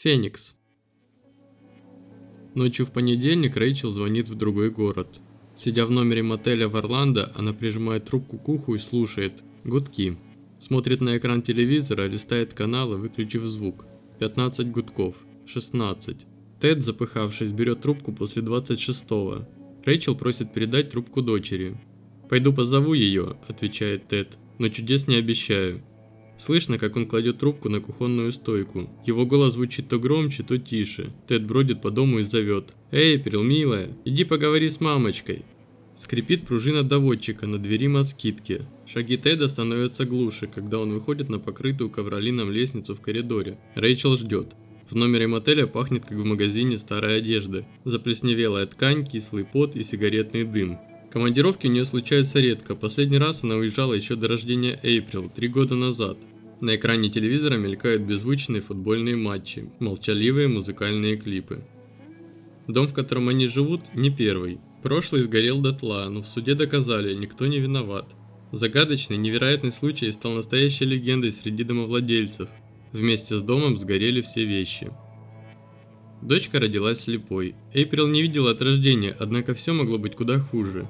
Феникс. Ночью в понедельник Рэйчел звонит в другой город. Сидя в номере мотеля в Орландо, она прижимает трубку к уху и слушает. Гудки. Смотрит на экран телевизора, листает каналы, выключив звук. 15 гудков. 16. Тед, запыхавшись, берет трубку после 26-го. Рэйчел просит передать трубку дочери. «Пойду позову ее», – отвечает Тед, – «но чудес не обещаю». Слышно, как он кладет трубку на кухонную стойку. Его голос звучит то громче, то тише. Тед бродит по дому и зовет. «Эй, Перл, милая, иди поговори с мамочкой». Скрипит пружина доводчика на двери москитки. Шаги Теда становятся глуше, когда он выходит на покрытую ковролином лестницу в коридоре. Рэйчел ждет. В номере мотеля пахнет, как в магазине старой одежды. Заплесневелая ткань, кислый пот и сигаретный дым. Командировки у нее случаются редко. Последний раз она уезжала еще до рождения Эйприл, три года назад. На экране телевизора мелькают беззвучные футбольные матчи, молчаливые музыкальные клипы. Дом, в котором они живут, не первый. Прошлый сгорел дотла, но в суде доказали, никто не виноват. Загадочный, невероятный случай стал настоящей легендой среди домовладельцев. Вместе с домом сгорели все вещи. Дочка родилась слепой. Эйприл не видела от рождения, однако все могло быть куда хуже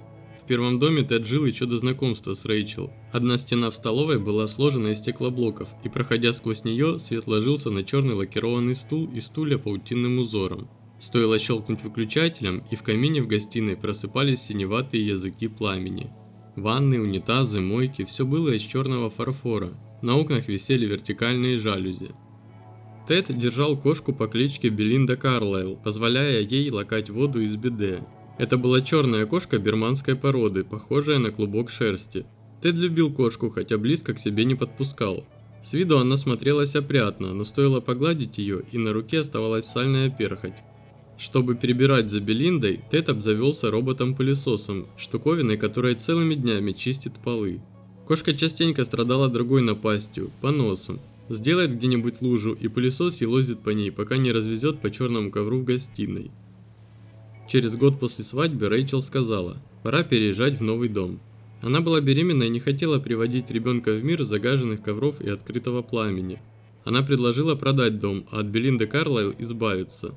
первом доме Тед жил еще до знакомства с Рэйчел. Одна стена в столовой была сложена из стеклоблоков, и проходя сквозь нее, свет ложился на черный лакированный стул и стулья паутинным узором. Стоило щелкнуть выключателем, и в камине в гостиной просыпались синеватые языки пламени. Ванны, унитазы, мойки – все было из черного фарфора. На окнах висели вертикальные жалюзи. Тед держал кошку по кличке Белинда Карлайл, позволяя ей лакать воду из биде. Это была черная кошка берманской породы, похожая на клубок шерсти. Тед любил кошку, хотя близко к себе не подпускал. С виду она смотрелась опрятно, но стоило погладить ее, и на руке оставалась сальная перхоть. Чтобы перебирать за Белиндой, Тед обзавелся роботом-пылесосом, штуковиной, которая целыми днями чистит полы. Кошка частенько страдала другой напастью – поносом. Сделает где-нибудь лужу, и пылесос елозит по ней, пока не развезет по черному ковру в гостиной. Через год после свадьбы Рэйчел сказала, пора переезжать в новый дом. Она была беременна и не хотела приводить ребенка в мир загаженных ковров и открытого пламени. Она предложила продать дом, а от Белинды Карлайл избавиться.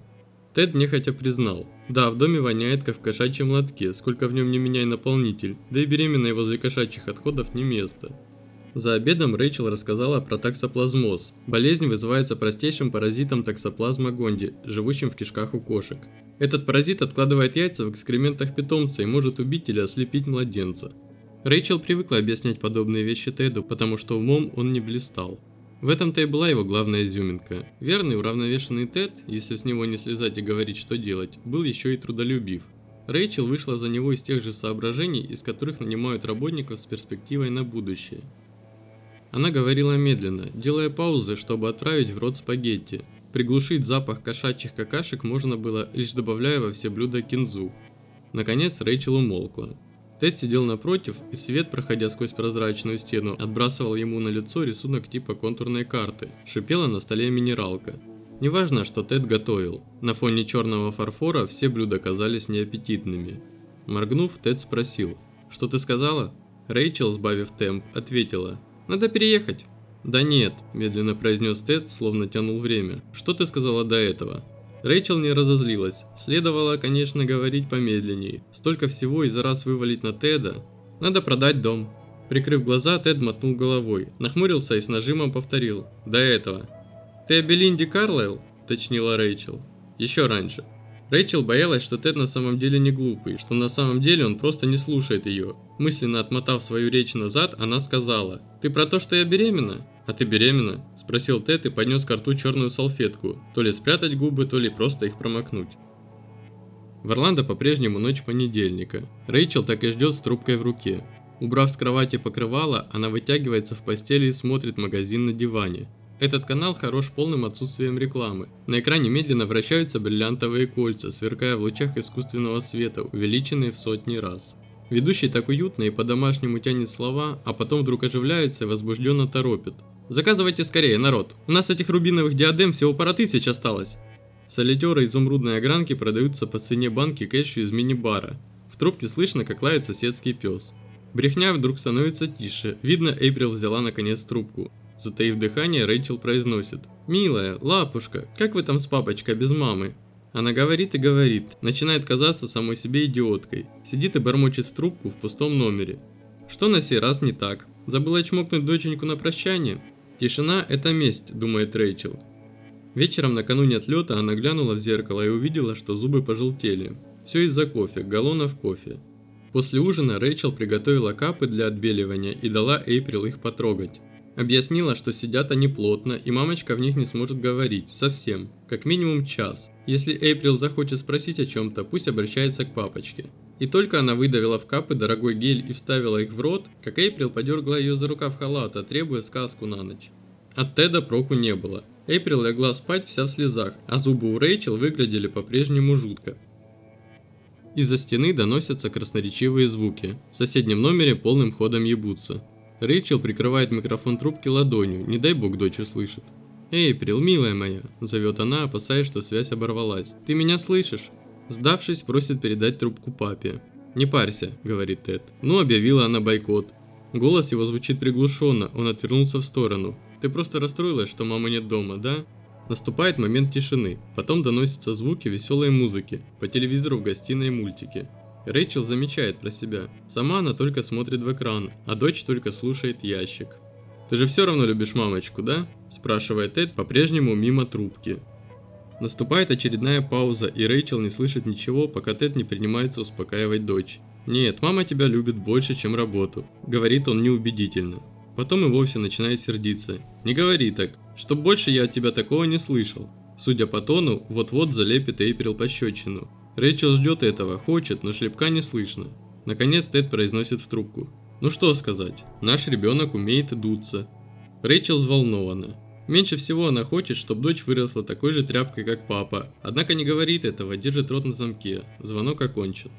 Тед нехотя признал, да, в доме воняет, как в кошачьем лотке, сколько в нем не меняй наполнитель, да и беременной возле кошачьих отходов не место. За обедом Рэйчел рассказала про таксоплазмоз. Болезнь вызывается простейшим паразитом таксоплазма гонди, живущим в кишках у кошек. Этот паразит откладывает яйца в экскрементах питомца и может убить или ослепить младенца. Рэйчел привыкла объяснять подобные вещи Теду, потому что умом он не блистал. В этом-то и была его главная изюминка. Верный, уравновешенный Тед, если с него не слезать и говорить, что делать, был еще и трудолюбив. Рэйчел вышла за него из тех же соображений, из которых нанимают работников с перспективой на будущее. Она говорила медленно, делая паузы, чтобы отправить в рот спагетти, Приглушить запах кошачьих какашек можно было, лишь добавляя во все блюда кинзу. Наконец Рэйчел умолкла. Тед сидел напротив, и свет, проходя сквозь прозрачную стену, отбрасывал ему на лицо рисунок типа контурной карты. Шипела на столе минералка. Неважно, что Тед готовил. На фоне черного фарфора все блюда казались неаппетитными. Моргнув, Тед спросил, «Что ты сказала?» Рэйчел, сбавив темп, ответила, «Надо переехать». «Да нет», – медленно произнес Тед, словно тянул время. «Что ты сказала до этого?» Рэйчел не разозлилась. Следовало, конечно, говорить помедленнее. Столько всего из-за раз вывалить на Теда. Надо продать дом. Прикрыв глаза, Тед мотнул головой, нахмурился и с нажимом повторил. «До этого». «Ты о Белинде Карлайл?» – уточнила Рэйчел. «Еще раньше». Рэйчел боялась, что Тед на самом деле не глупый, что на самом деле он просто не слушает ее. Мысленно отмотав свою речь назад, она сказала, «Ты про то, что я беременна?» «А ты беременна?» – спросил Тед и поднес к рту черную салфетку, то ли спрятать губы, то ли просто их промокнуть. В Орландо по-прежнему ночь понедельника. Рэйчел так и ждет с трубкой в руке. Убрав с кровати покрывало, она вытягивается в постели и смотрит магазин на диване. Этот канал хорош полным отсутствием рекламы. На экране медленно вращаются бриллиантовые кольца, сверкая в лучах искусственного света, увеличенные в сотни раз. Ведущий так уютно и по-домашнему тянет слова, а потом вдруг оживляется и возбужденно торопит. «Заказывайте скорее, народ! У нас этих рубиновых диадем всего пара тысяч осталось!» Солитеры изумрудной огранки продаются по цене банки кэшу из мини-бара. В трубке слышно, как лает соседский пес. Брехня вдруг становится тише. Видно, Эйприл взяла наконец трубку. Затаив дыхание, Рэйчел произносит. «Милая, лапушка, как вы там с папочкой без мамы?» Она говорит и говорит, начинает казаться самой себе идиоткой. Сидит и бормочет в трубку в пустом номере. Что на сей раз не так? Забыла чмокнуть доченьку на прощание? Тишина – это месть, думает Рэйчел. Вечером накануне отлета она глянула в зеркало и увидела, что зубы пожелтели. Все из-за кофе, галлонов кофе. После ужина Рэйчел приготовила капы для отбеливания и дала Эйприл их потрогать. Объяснила, что сидят они плотно, и мамочка в них не сможет говорить, совсем, как минимум час. Если Эйприл захочет спросить о чем-то, пусть обращается к папочке. И только она выдавила в капы дорогой гель и вставила их в рот, как Эйприл подергала ее за рукав халата, требуя сказку на ночь. От Теда проку не было. Эйприл легла спать вся в слезах, а зубы у Рэйчел выглядели по-прежнему жутко. Из-за стены доносятся красноречивые звуки. В соседнем номере полным ходом ебутся. Рэйчел прикрывает микрофон трубки ладонью, не дай бог дочь услышит. «Эйприл, милая моя», – зовет она, опасаясь, что связь оборвалась. «Ты меня слышишь?» Сдавшись, просит передать трубку папе. «Не парься», – говорит Тед. Ну, объявила она бойкот. Голос его звучит приглушенно, он отвернулся в сторону. «Ты просто расстроилась, что мамы нет дома, да?» Наступает момент тишины, потом доносятся звуки веселой музыки, по телевизору в гостиной мультики. Рэйчел замечает про себя. Сама она только смотрит в экран, а дочь только слушает ящик. «Ты же все равно любишь мамочку, да?» – спрашивает Тед по-прежнему мимо трубки. Наступает очередная пауза, и Рэйчел не слышит ничего, пока Тед не принимается успокаивать дочь. «Нет, мама тебя любит больше, чем работу», – говорит он неубедительно. Потом и вовсе начинает сердиться. «Не говори так, чтоб больше я от тебя такого не слышал». Судя по тону, вот-вот залепит Эйприл пощечину. Рэйчел ждет этого, хочет, но шлепка не слышно. Наконец Тед произносит в трубку. Ну что сказать, наш ребенок умеет дуться. Рэйчел взволнована. Меньше всего она хочет, чтобы дочь выросла такой же тряпкой, как папа. Однако не говорит этого, держит рот на замке. Звонок окончен.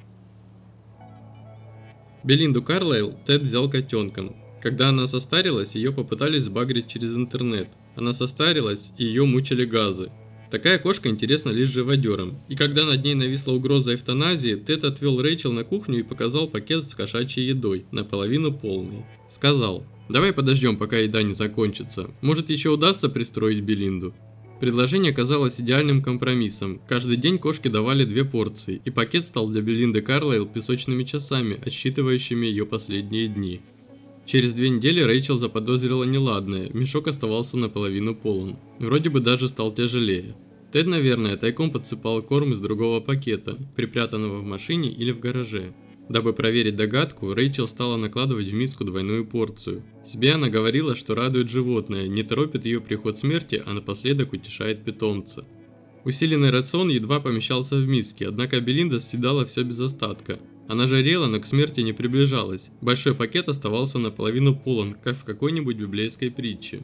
Белинду Карлайл Тед взял котенком. Когда она состарилась, ее попытались сбагрить через интернет. Она состарилась, и ее мучили газы. Такая кошка интересна лишь живодерам. И когда над ней нависла угроза эвтаназии, Тед отвел Рэйчел на кухню и показал пакет с кошачьей едой, наполовину полный. Сказал, давай подождем, пока еда не закончится. Может еще удастся пристроить Белинду. Предложение казалось идеальным компромиссом. Каждый день кошки давали две порции, и пакет стал для Белинды Карлайл песочными часами, отсчитывающими ее последние дни. Через две недели Рэйчел заподозрила неладное, мешок оставался наполовину полон. Вроде бы даже стал тяжелее. Тед, наверное, тайком подсыпал корм из другого пакета, припрятанного в машине или в гараже. Дабы проверить догадку, Рэйчел стала накладывать в миску двойную порцию. Себе она говорила, что радует животное, не торопит ее приход смерти, а напоследок утешает питомца. Усиленный рацион едва помещался в миске, однако Белинда съедала все без остатка. Она жарела, но к смерти не приближалась. Большой пакет оставался наполовину полон, как в какой-нибудь библейской притче.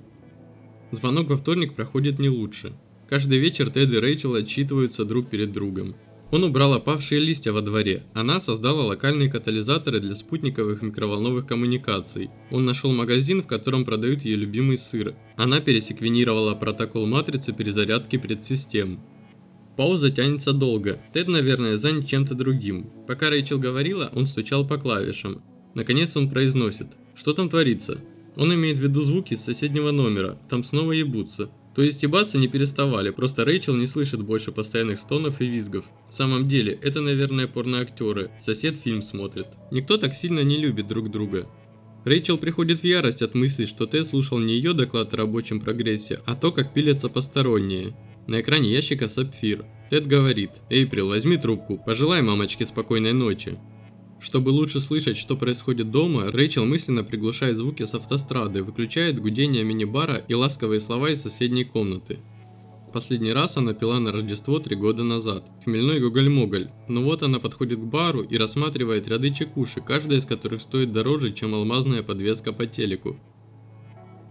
Звонок во вторник проходит не лучше. Каждый вечер Тед и Рэйчел отчитываются друг перед другом. Он убрал опавшие листья во дворе. Она создала локальные катализаторы для спутниковых микроволновых коммуникаций. Он нашел магазин, в котором продают ее любимый сыр. Она пересеквенировала протокол матрицы перезарядки предсистем. Пауза тянется долго. Тед, наверное, занят чем-то другим. Пока Рэйчел говорила, он стучал по клавишам. Наконец он произносит. Что там творится? Он имеет в виду звуки из соседнего номера. Там снова ебутся. То есть ебаться не переставали, просто Рэйчел не слышит больше постоянных стонов и визгов. В самом деле, это, наверное, порноактеры. Сосед фильм смотрит. Никто так сильно не любит друг друга. Рэйчел приходит в ярость от мысли, что Тед слушал не ее доклад о рабочем прогрессе, а то, как пилятся посторонние. На экране ящика сапфир. Тед говорит, «Эйприл, возьми трубку, пожелай мамочке спокойной ночи». Чтобы лучше слышать, что происходит дома, Рэйчел мысленно приглушает звуки с автострады, выключает гудение мини-бара и ласковые слова из соседней комнаты. Последний раз она пила на Рождество три года назад. Хмельной гоголь-моголь. Но вот она подходит к бару и рассматривает ряды чекушек, каждая из которых стоит дороже, чем алмазная подвеска по телеку.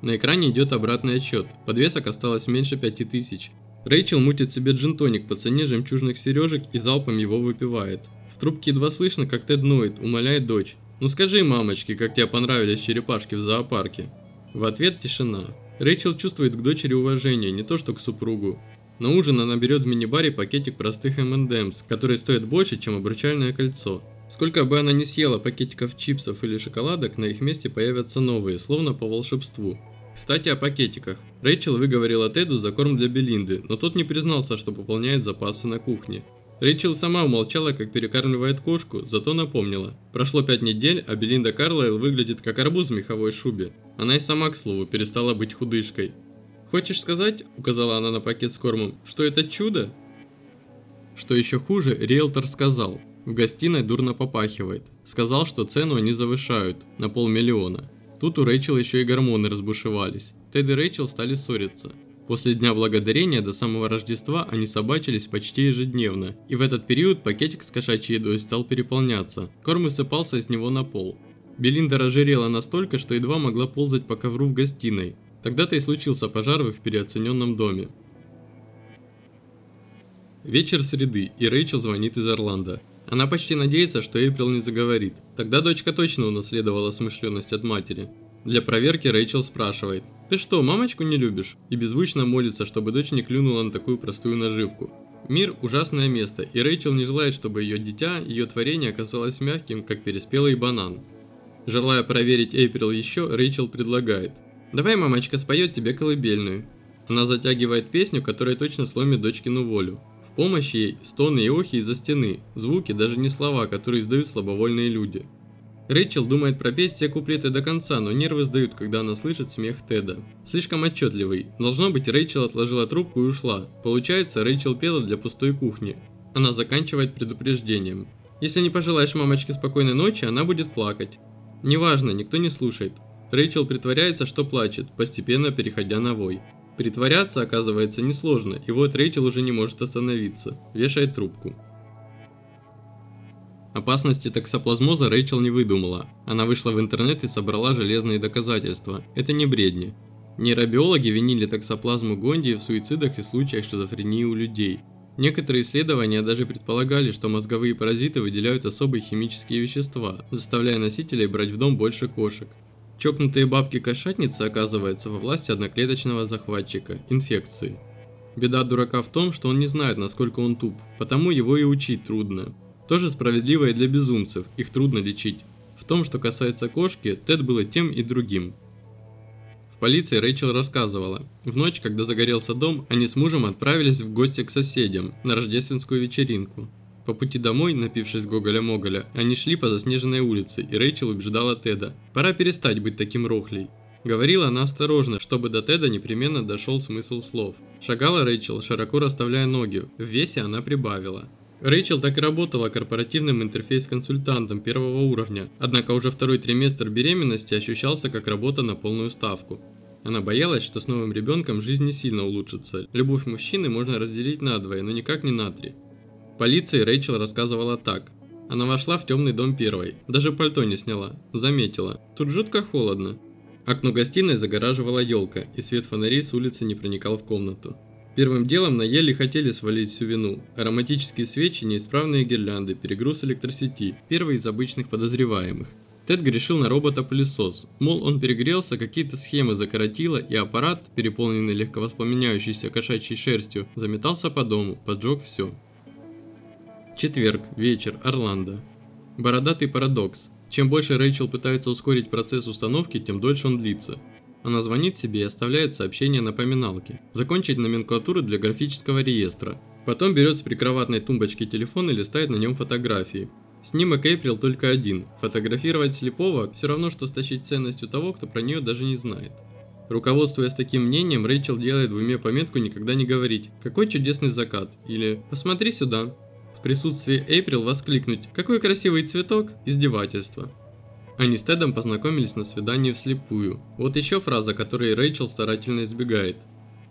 На экране идет обратный отсчет. Подвесок осталось меньше 5000. Рэйчел мутит себе джинтоник по цене жемчужных сережек и залпом его выпивает. В трубке едва слышно, как Тед ноет, умоляет дочь. «Ну скажи, мамочке, как тебе понравились черепашки в зоопарке?» В ответ тишина. Рэйчел чувствует к дочери уважение, не то что к супругу. На ужин она берет в мини-баре пакетик простых M&M's, который стоит больше, чем обручальное кольцо. Сколько бы она ни съела пакетиков чипсов или шоколадок, на их месте появятся новые, словно по волшебству. Кстати, о пакетиках. Рэйчел выговорила Теду за корм для Белинды, но тот не признался, что пополняет запасы на кухне. Рэйчел сама умолчала, как перекармливает кошку, зато напомнила. Прошло пять недель, а Белинда Карлайл выглядит как арбуз в меховой шубе. Она и сама, к слову, перестала быть худышкой. «Хочешь сказать, — указала она на пакет с кормом, — что это чудо?» Что еще хуже, риэлтор сказал. В гостиной дурно попахивает. Сказал, что цену они завышают на полмиллиона. Тут у Рэйчел еще и гормоны разбушевались. Тед и Рэйчел стали ссориться. После Дня Благодарения до самого Рождества они собачились почти ежедневно, и в этот период пакетик с кошачьей едой стал переполняться. Корм высыпался из него на пол. Белинда разжирела настолько, что едва могла ползать по ковру в гостиной. Тогда-то и случился пожар в их переоцененном доме. Вечер среды, и Рэйчел звонит из Орландо. Она почти надеется, что Эйприл не заговорит. Тогда дочка точно унаследовала смышленность от матери. Для проверки Рэйчел спрашивает, «Ты что, мамочку не любишь?» и беззвучно молится, чтобы дочь не клюнула на такую простую наживку. Мир – ужасное место, и Рэйчел не желает, чтобы ее дитя, ее творение оказалось мягким, как переспелый банан. Желая проверить Эйприл еще, Рэйчел предлагает, «Давай мамочка споет тебе колыбельную». Она затягивает песню, которая точно сломит дочкину волю. В помощь ей стоны и охи из-за стены, звуки, даже не слова, которые издают слабовольные люди. Рэйчел думает пропеть все куплеты до конца, но нервы сдают, когда она слышит смех Теда. Слишком отчетливый. Должно быть, Рэйчел отложила трубку и ушла. Получается, Рэйчел пела для пустой кухни. Она заканчивает предупреждением. Если не пожелаешь мамочке спокойной ночи, она будет плакать. Неважно, никто не слушает. Рэйчел притворяется, что плачет, постепенно переходя на вой. Притворяться, оказывается, несложно, и вот Рэйчел уже не может остановиться. Вешает трубку. Опасности токсоплазмоза Рэйчел не выдумала. Она вышла в интернет и собрала железные доказательства. Это не бредни. Нейробиологи винили токсоплазму Гонди в суицидах и случаях шизофрении у людей. Некоторые исследования даже предполагали, что мозговые паразиты выделяют особые химические вещества, заставляя носителей брать в дом больше кошек. Чокнутые бабки-кошатницы оказываются во власти одноклеточного захватчика – инфекции. Беда дурака в том, что он не знает, насколько он туп, потому его и учить трудно. Тоже справедливо и для безумцев, их трудно лечить. В том, что касается кошки, Тед было тем и другим. В полиции Рэйчел рассказывала. В ночь, когда загорелся дом, они с мужем отправились в гости к соседям на рождественскую вечеринку. По пути домой, напившись Гоголя-Моголя, они шли по заснеженной улице, и Рэйчел убеждала Теда. Пора перестать быть таким рохлей. Говорила она осторожно, чтобы до Теда непременно дошел смысл слов. Шагала Рэйчел, широко расставляя ноги. В весе она прибавила. Рэйчел так и работала корпоративным интерфейс-консультантом первого уровня, однако уже второй триместр беременности ощущался как работа на полную ставку. Она боялась, что с новым ребенком жизнь не сильно улучшится. Любовь мужчины можно разделить на двое, но никак не на три. Полиции Рэйчел рассказывала так. Она вошла в темный дом первой, даже пальто не сняла, заметила. Тут жутко холодно. Окно гостиной загораживала елка, и свет фонарей с улицы не проникал в комнату. Первым делом на Еле хотели свалить всю вину. Ароматические свечи, неисправные гирлянды, перегруз электросети – первый из обычных подозреваемых. Тед грешил на робота-пылесос, мол, он перегрелся, какие-то схемы закоротило, и аппарат, переполненный легковоспламеняющейся кошачьей шерстью, заметался по дому, поджег все. Четверг, вечер, Орландо. Бородатый парадокс. Чем больше Рэйчел пытается ускорить процесс установки, тем дольше он длится. Она звонит себе и оставляет сообщение напоминалки. Закончить номенклатуру для графического реестра. Потом берет с прикроватной тумбочки телефон и листает на нем фотографии. Снимок Эйприл только один. Фотографировать слепого все равно, что стащить ценность у того, кто про нее даже не знает. Руководствуясь таким мнением, Рэйчел делает в уме пометку никогда не говорить «Какой чудесный закат» или «Посмотри сюда» в присутствии Эйприл воскликнуть «Какой красивый цветок!» издевательство. Они с Тедом познакомились на свидании вслепую. Вот еще фраза, которой Рэйчел старательно избегает.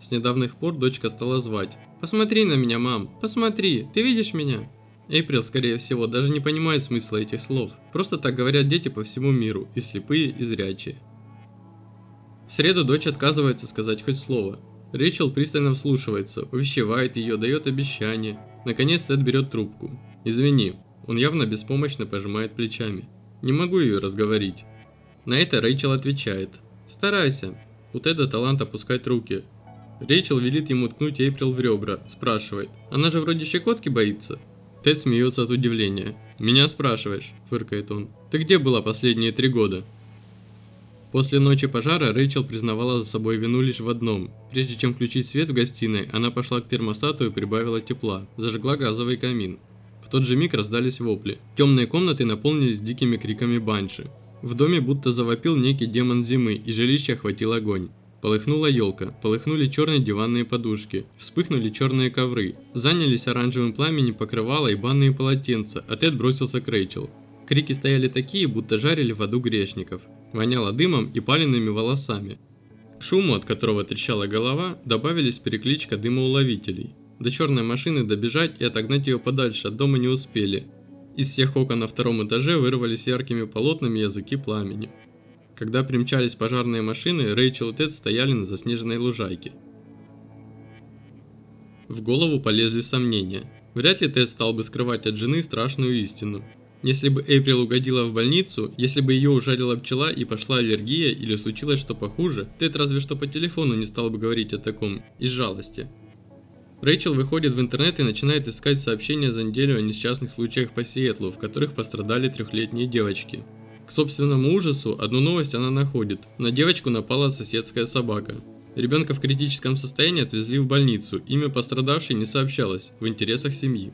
С недавних пор дочка стала звать. «Посмотри на меня, мам! Посмотри! Ты видишь меня?» Эйприл, скорее всего, даже не понимает смысла этих слов. Просто так говорят дети по всему миру, и слепые, и зрячие. В среду дочь отказывается сказать хоть слово. Рэйчел пристально вслушивается, увещевает ее, дает обещания. Наконец Тед берет трубку. «Извини». Он явно беспомощно пожимает плечами. «Не могу ее разговорить». На это Рэйчел отвечает. «Старайся». У Теда талант опускать руки. Рэйчел велит ему ткнуть Эйприл в ребра, спрашивает. «Она же вроде щекотки боится?» Тед смеется от удивления. «Меня спрашиваешь?» – фыркает он. «Ты где была последние три года?» После ночи пожара Рэйчел признавала за собой вину лишь в одном. Прежде чем включить свет в гостиной, она пошла к термостату и прибавила тепла. Зажгла газовый камин. В тот же миг раздались вопли. Темные комнаты наполнились дикими криками банши. В доме будто завопил некий демон зимы, и жилище охватил огонь. Полыхнула елка, полыхнули черные диванные подушки, вспыхнули черные ковры, занялись оранжевым пламенем покрывала и банные полотенца, а Тед бросился к Рэйчел. Крики стояли такие, будто жарили в аду грешников. Воняло дымом и палеными волосами. К шуму, от которого трещала голова, добавились перекличка дымоуловителей. До черной машины добежать и отогнать ее подальше от дома не успели. Из всех окон на втором этаже вырвались яркими полотнами языки пламени. Когда примчались пожарные машины, Рэйчел и Тед стояли на заснеженной лужайке. В голову полезли сомнения. Вряд ли Тед стал бы скрывать от жены страшную истину. Если бы Эйприл угодила в больницу, если бы ее ужалила пчела и пошла аллергия или случилось что похуже, Тед разве что по телефону не стал бы говорить о таком, из жалости. Рэйчел выходит в интернет и начинает искать сообщения за неделю о несчастных случаях по Сиэтлу, в которых пострадали трехлетние девочки. К собственному ужасу, одну новость она находит. На девочку напала соседская собака. Ребенка в критическом состоянии отвезли в больницу, имя пострадавшей не сообщалось, в интересах семьи.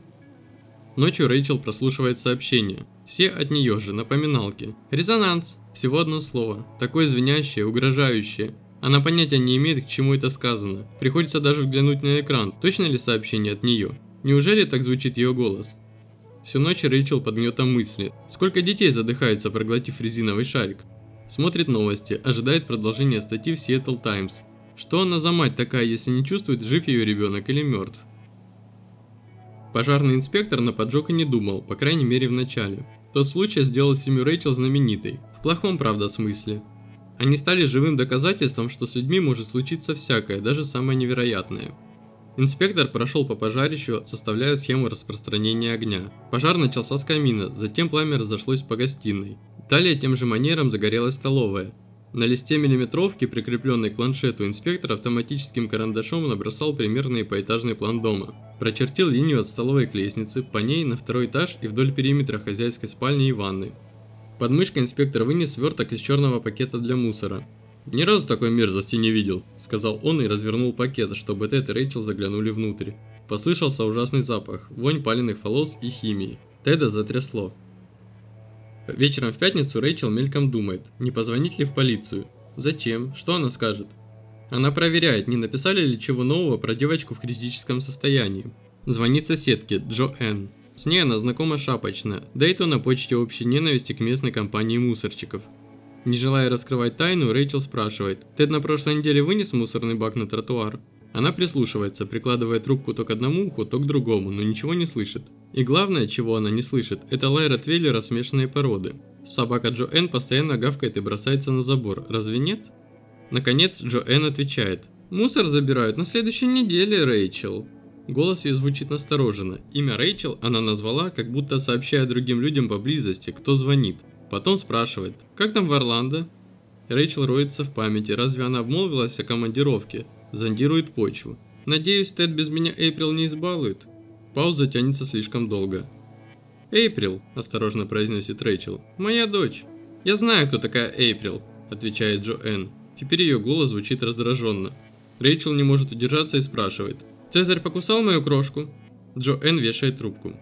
Ночью Рэйчел прослушивает сообщения. Все от нее же, напоминалки. Резонанс. Всего одно слово. Такое звенящее, угрожающее. Она понятия не имеет, к чему это сказано. Приходится даже взглянуть на экран. Точно ли сообщение от нее? Неужели так звучит ее голос? Всю ночь Рэйчел под гнетом мысли. Сколько детей задыхается, проглотив резиновый шарик? Смотрит новости, ожидает продолжения статьи в Seattle Times. Что она за мать такая, если не чувствует, жив ее ребенок или мертв? Пожарный инспектор на поджог и не думал, по крайней мере в начале. Тот случай сделал семью Рэйчел знаменитой. В плохом, правда, смысле. Они стали живым доказательством, что с людьми может случиться всякое, даже самое невероятное. Инспектор прошел по пожарищу, составляя схему распространения огня. Пожар начался с камина, затем пламя разошлось по гостиной. Далее тем же манером загорелась столовая. На листе миллиметровки, прикрепленной к планшету, инспектор автоматическим карандашом набросал примерный поэтажный план дома. Прочертил линию от столовой к лестнице, по ней на второй этаж и вдоль периметра хозяйской спальни и ванны. Под мышкой инспектор вынес сверток из черного пакета для мусора. «Ни разу такой мерзости не видел», – сказал он и развернул пакет, чтобы Тед и Рэйчел заглянули внутрь. Послышался ужасный запах, вонь паленых волос и химии. Теда затрясло. Вечером в пятницу Рэйчел мельком думает, не позвонить ли в полицию. Зачем? Что она скажет? Она проверяет, не написали ли чего нового про девочку в критическом состоянии. Звонит соседке, Джо Энн. С ней она знакома шапочно, да и то на почте общей ненависти к местной компании мусорщиков. Не желая раскрывать тайну, Рэйчел спрашивает, «Тед на прошлой неделе вынес мусорный бак на тротуар?» Она прислушивается, прикладывая трубку то к одному уху, то к другому, но ничего не слышит. И главное, чего она не слышит, это лай Ротвейлера смешанной породы. Собака Джо Энн постоянно гавкает и бросается на забор, разве нет? Наконец Джо Энн отвечает, «Мусор забирают на следующей неделе, Рэйчел». Голос ее звучит настороженно. Имя Рэйчел она назвала, как будто сообщая другим людям поблизости, кто звонит. Потом спрашивает, как там в Орландо? Рэйчел роется в памяти, разве она обмолвилась о командировке? Зондирует почву. Надеюсь, Тед без меня Эйприл не избалует. Пауза тянется слишком долго. «Эйприл», – осторожно произносит Рэйчел, – «моя дочь». «Я знаю, кто такая Эйприл», – отвечает Джо Энн. Теперь ее голос звучит раздраженно. Рэйчел не может удержаться и спрашивает. «Цезарь покусал мою крошку?» Джо Энн вешает трубку.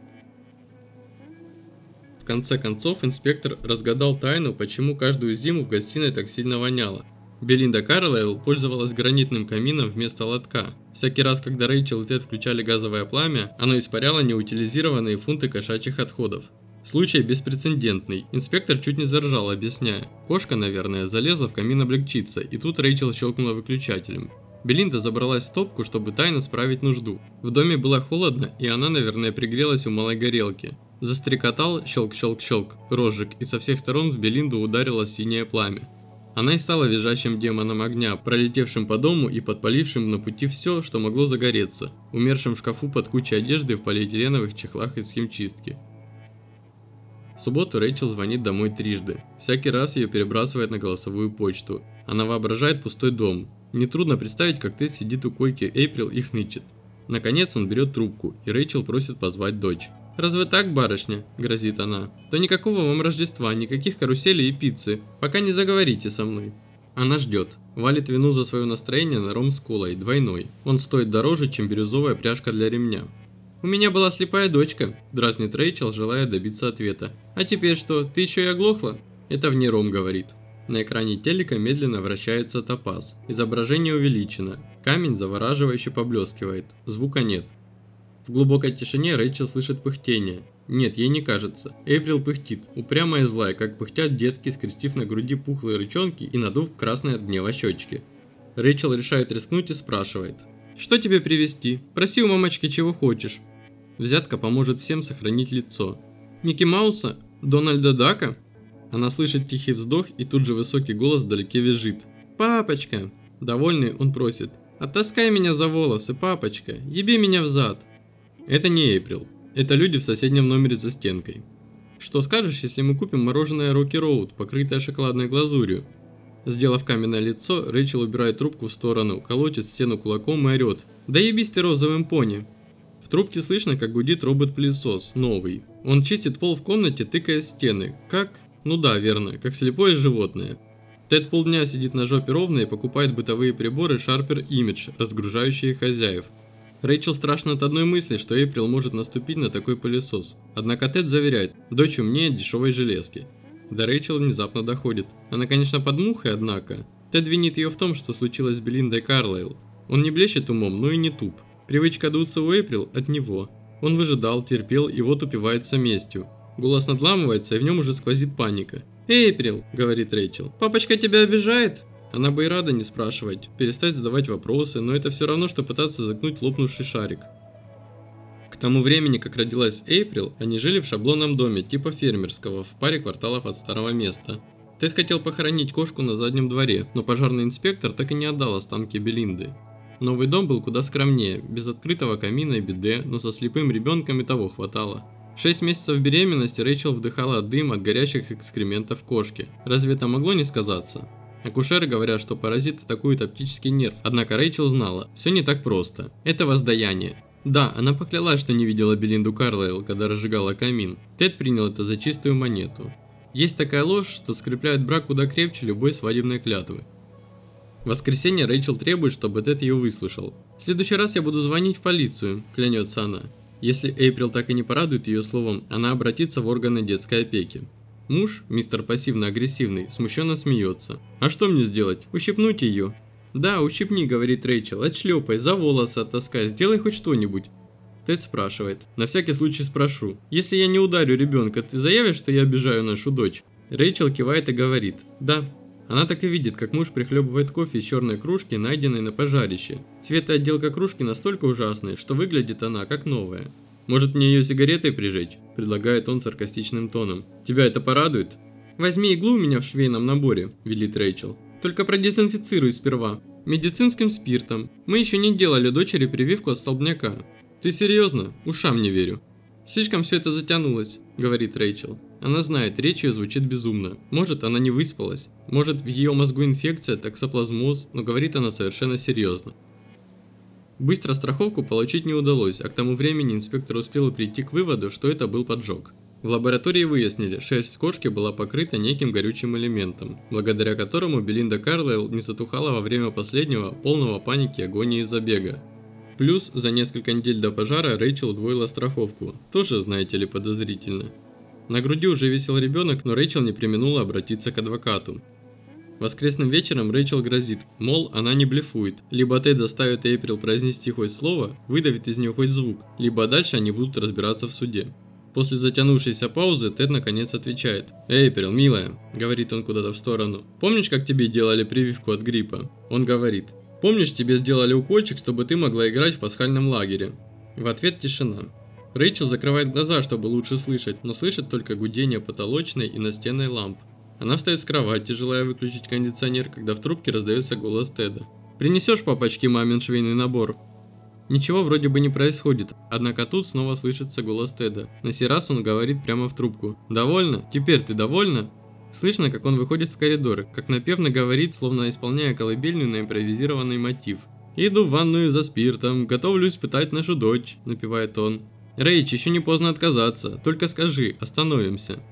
В конце концов, инспектор разгадал тайну, почему каждую зиму в гостиной так сильно воняло. Белинда Карлайл пользовалась гранитным камином вместо лотка. Всякий раз, когда Рэйчел и Тед включали газовое пламя, оно испаряло неутилизированные фунты кошачьих отходов. Случай беспрецедентный. Инспектор чуть не заржал, объясняя. Кошка, наверное, залезла в камин облегчиться, и тут Рэйчел щелкнула выключателем. Белинда забралась в топку, чтобы тайно справить нужду. В доме было холодно, и она, наверное, пригрелась у малой горелки. Застрекотал щелк-щелк-щелк розжиг, и со всех сторон в Белинду ударило синее пламя. Она и стала визжащим демоном огня, пролетевшим по дому и подпалившим на пути все, что могло загореться, умершим в шкафу под кучей одежды в полиэтиленовых чехлах из химчистки. В субботу Рэйчел звонит домой трижды. Всякий раз ее перебрасывает на голосовую почту. Она воображает пустой дом. Нетрудно представить, как Тед сидит у койки Эйприл и хнычет. Наконец он берет трубку, и Рэйчел просит позвать дочь. «Раз вы так, барышня», – грозит она, – «то никакого вам Рождества, никаких каруселей и пиццы, пока не заговорите со мной». Она ждет. Валит вину за свое настроение на ром с колой, двойной. Он стоит дороже, чем бирюзовая пряжка для ремня. «У меня была слепая дочка», – дразнит Рэйчел, желая добиться ответа. «А теперь что, ты еще и оглохла?» Это вне ром говорит. На экране телека медленно вращается топаз. Изображение увеличено. Камень завораживающе поблескивает. Звука нет. В глубокой тишине Рэйчел слышит пыхтение. Нет, ей не кажется. Эйприл пыхтит, упрямая и злая, как пыхтят детки, скрестив на груди пухлые рычонки и надув красные от гнева щечки. Рэйчел решает рискнуть и спрашивает. «Что тебе привезти? Проси у мамочки чего хочешь». Взятка поможет всем сохранить лицо. Микки Мауса? Дональда Дака? Она слышит тихий вздох и тут же высокий голос вдалеке визжит. «Папочка!» Довольный он просит. «Оттаскай меня за волосы, папочка! Еби меня в зад!» Это не Эйприл. Это люди в соседнем номере за стенкой. Что скажешь, если мы купим мороженое Рокки Роуд, покрытое шоколадной глазурью? Сделав каменное лицо, Рэйчел убирает трубку в сторону, колотит стену кулаком и орет. «Да ебись ты розовым пони!» В трубке слышно, как гудит робот-пылесос, новый. Он чистит пол в комнате, тыкая стены. Как? Ну да, верно, как слепое животное. Тед полдня сидит на жопе ровно и покупает бытовые приборы Sharper Image, разгружающие хозяев. Рэйчел страшно от одной мысли, что Эйприл может наступить на такой пылесос. Однако Тед заверяет, дочь умнее дешевой железки. До Рэйчел внезапно доходит. Она, конечно, под мухой, однако. Тед винит ее в том, что случилось с Белиндой Карлайл. Он не блещет умом, но и не туп. Привычка дуться у Эйприл от него. Он выжидал, терпел и вот упивается местью. Голос надламывается, и в нем уже сквозит паника. «Эйприл», — говорит Рэйчел, — «папочка тебя обижает?» Она бы и рада не спрашивать, перестать задавать вопросы, но это все равно, что пытаться загнуть лопнувший шарик. К тому времени, как родилась Эйприл, они жили в шаблонном доме типа фермерского, в паре кварталов от старого места. Тед хотел похоронить кошку на заднем дворе, но пожарный инспектор так и не отдал останки Белинды. Новый дом был куда скромнее, без открытого камина и биде, но со слепым ребенком и того хватало. Шесть месяцев беременности Рэйчел вдыхала дым от горящих экскрементов кошки. Разве это могло не сказаться? Акушеры говорят, что паразит атакует оптический нерв, однако Рэйчел знала, все не так просто. Это воздаяние. Да, она поклялась, что не видела Белинду Карлайл, когда разжигала камин. Тед принял это за чистую монету. Есть такая ложь, что скрепляет брак куда крепче любой свадебной клятвы. В воскресенье Рэйчел требует, чтобы Тед ее выслушал. «В следующий раз я буду звонить в полицию», – клянется она. Если Эйприл так и не порадует ее словом, она обратится в органы детской опеки. Муж, мистер пассивно-агрессивный, смущенно смеется. «А что мне сделать? Ущипнуть ее?» «Да, ущипни», — говорит Рэйчел, «отшлепай, за волосы оттаскай, сделай хоть что-нибудь». Тед спрашивает. «На всякий случай спрошу. Если я не ударю ребенка, ты заявишь, что я обижаю нашу дочь?» Рэйчел кивает и говорит. «Да». Она так и видит, как муж прихлебывает кофе из черной кружки, найденной на пожарище. Цвет и отделка кружки настолько ужасный, что выглядит она как новая. «Может мне ее сигаретой прижечь?» – предлагает он саркастичным тоном. «Тебя это порадует?» «Возьми иглу у меня в швейном наборе», – велит Рэйчел. «Только продезинфицируй сперва. Медицинским спиртом. Мы еще не делали дочери прививку от столбняка». «Ты серьезно? Ушам не верю». «Слишком все это затянулось», – говорит Рэйчел. Она знает, речь ее звучит безумно. Может, она не выспалась. Может, в ее мозгу инфекция, токсоплазмоз, но говорит она совершенно серьезно. Быстро страховку получить не удалось, а к тому времени инспектор успел прийти к выводу, что это был поджог. В лаборатории выяснили, шерсть кошки была покрыта неким горючим элементом, благодаря которому Белинда Карлайл не затухала во время последнего, полного паники агонии забега. Плюс за несколько недель до пожара Рэйчел удвоила страховку, тоже, знаете ли, подозрительно. На груди уже висел ребенок, но Рэйчел не применула обратиться к адвокату. Воскресным вечером Рэйчел грозит, мол, она не блефует. Либо Тед заставит Эйприл произнести хоть слово, выдавит из нее хоть звук, либо дальше они будут разбираться в суде. После затянувшейся паузы Тед наконец отвечает. «Эйприл, милая», – говорит он куда-то в сторону, – «помнишь, как тебе делали прививку от гриппа?» Он говорит. «Помнишь, тебе сделали укольчик, чтобы ты могла играть в пасхальном лагере?» В ответ тишина. Рэйчел закрывает глаза, чтобы лучше слышать, но слышит только гудение потолочной и настенной ламп. Она встает с кровати, желая выключить кондиционер, когда в трубке раздается голос Теда. «Принесешь папочке мамин швейный набор?» Ничего вроде бы не происходит, однако тут снова слышится голос Теда. На сей раз он говорит прямо в трубку. «Довольно? Теперь ты довольна?» Слышно, как он выходит в коридор, как напевно говорит, словно исполняя колыбельную на импровизированный мотив. «Иду в ванную за спиртом, готовлюсь пытать нашу дочь», – напевает он. Рейч, еще не поздно отказаться, только скажи, остановимся.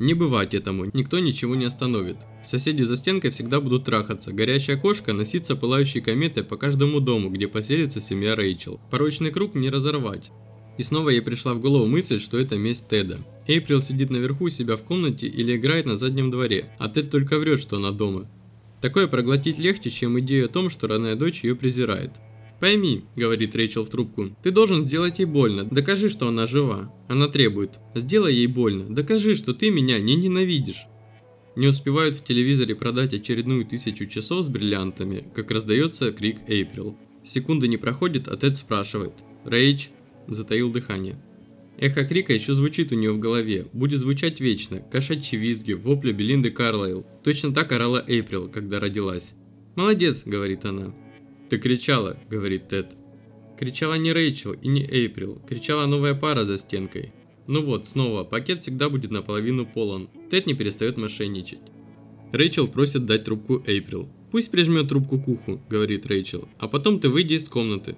Не бывать этому, никто ничего не остановит. Соседи за стенкой всегда будут трахаться, горящая кошка носится пылающей кометой по каждому дому, где поселится семья Рэйчел. Порочный круг не разорвать. И снова ей пришла в голову мысль, что это месть Теда. Эйприл сидит наверху у себя в комнате или играет на заднем дворе, а Тед только врет, что она дома. Такое проглотить легче, чем идею о том, что родная дочь ее презирает. «Пойми», – говорит Рэйчел в трубку, – «ты должен сделать ей больно, докажи, что она жива». Она требует, «Сделай ей больно, докажи, что ты меня не ненавидишь». Не успевают в телевизоре продать очередную тысячу часов с бриллиантами, как раздается крик Эйприл. Секунды не проходит, а Тед спрашивает, «Рэйч?» затаил дыхание. Эхо крика еще звучит у нее в голове, будет звучать вечно, кошачьи визги, вопли Белинды Карлайл. Точно так орала Эйприл, когда родилась. «Молодец», — говорит она. «Ты кричала», — говорит Тед. Кричала не Рэйчел и не Эйприл, кричала новая пара за стенкой. Ну вот, снова, пакет всегда будет наполовину полон. Тед не перестает мошенничать. Рэйчел просит дать трубку Эйприл. «Пусть прижмет трубку к уху», — говорит Рэйчел, «а потом ты выйди из комнаты».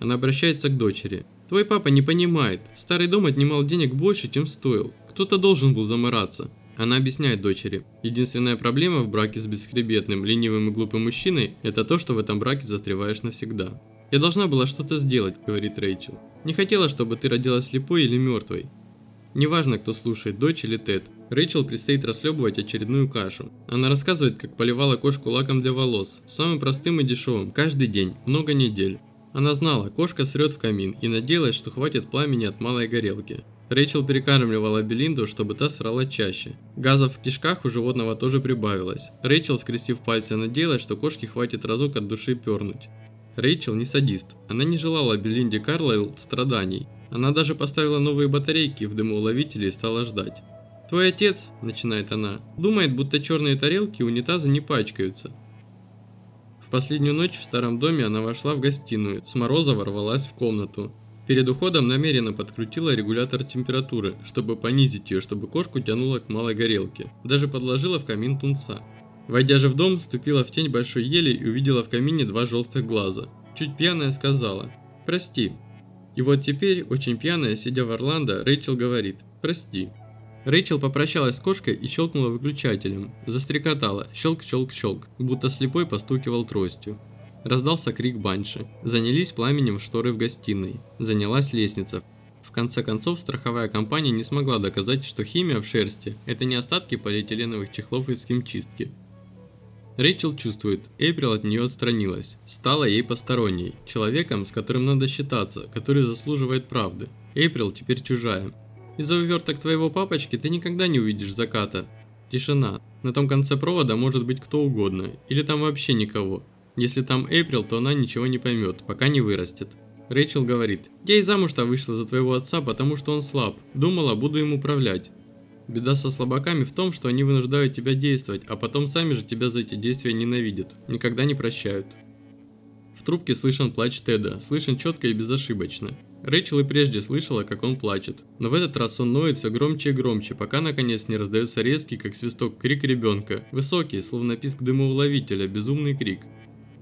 Она обращается к дочери. Твой папа не понимает. Старый дом отнимал денег больше, чем стоил. Кто-то должен был замораться. Она объясняет дочери. Единственная проблема в браке с бесхребетным, ленивым и глупым мужчиной – это то, что в этом браке застреваешь навсегда. «Я должна была что-то сделать», – говорит Рэйчел. «Не хотела, чтобы ты родилась слепой или мертвой». Неважно, кто слушает, дочь или Тед. Рэйчел предстоит расхлебывать очередную кашу. Она рассказывает, как поливала кошку лаком для волос, самым простым и дешевым, каждый день, много недель. Она знала, кошка срет в камин и надеялась, что хватит пламени от малой горелки. Рэйчел перекармливала Белинду, чтобы та срала чаще. Газов в кишках у животного тоже прибавилось. Рэйчел, скрестив пальцы, надеялась, что кошке хватит разок от души пернуть. Рэйчел не садист. Она не желала Белинде Карлайл страданий. Она даже поставила новые батарейки в дымоуловители и стала ждать. «Твой отец», – начинает она, – «думает, будто черные тарелки и унитазы не пачкаются. В последнюю ночь в старом доме она вошла в гостиную, с мороза ворвалась в комнату. Перед уходом намеренно подкрутила регулятор температуры, чтобы понизить ее, чтобы кошку тянуло к малой горелке. Даже подложила в камин тунца. Войдя же в дом, ступила в тень большой ели и увидела в камине два желтых глаза. Чуть пьяная сказала «Прости». И вот теперь, очень пьяная, сидя в Орландо, Рэйчел говорит «Прости». Рэйчел попрощалась с кошкой и щелкнула выключателем. Застрекотала, щелк-щелк-щелк, будто слепой постукивал тростью. Раздался крик банши. Занялись пламенем шторы в гостиной. Занялась лестница. В конце концов, страховая компания не смогла доказать, что химия в шерсти – это не остатки полиэтиленовых чехлов из химчистки. Рэйчел чувствует, Эйприл от нее отстранилась, стала ей посторонней, человеком, с которым надо считаться, который заслуживает правды. Эйприл теперь чужая, из-за уверток твоего папочки ты никогда не увидишь заката. Тишина. На том конце провода может быть кто угодно, или там вообще никого. Если там Эйприл, то она ничего не поймет, пока не вырастет. Рэйчел говорит, я и замуж-то вышла за твоего отца, потому что он слаб. Думала, буду им управлять. Беда со слабаками в том, что они вынуждают тебя действовать, а потом сами же тебя за эти действия ненавидят. Никогда не прощают. В трубке слышен плач Теда, слышен четко и безошибочно. Рэйчел и прежде слышала, как он плачет. Но в этот раз он ноет все громче и громче, пока наконец не раздается резкий, как свисток, крик ребенка. Высокий, словно писк дымоуловителя, безумный крик.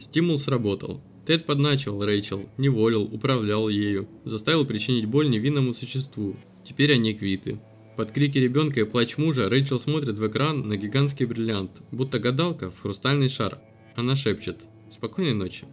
Стимул сработал. Тед подначивал Рэйчел, неволил, управлял ею, заставил причинить боль невинному существу. Теперь они квиты. Под крики ребенка и плач мужа Рэйчел смотрит в экран на гигантский бриллиант, будто гадалка в хрустальный шар. Она шепчет «Спокойной ночи».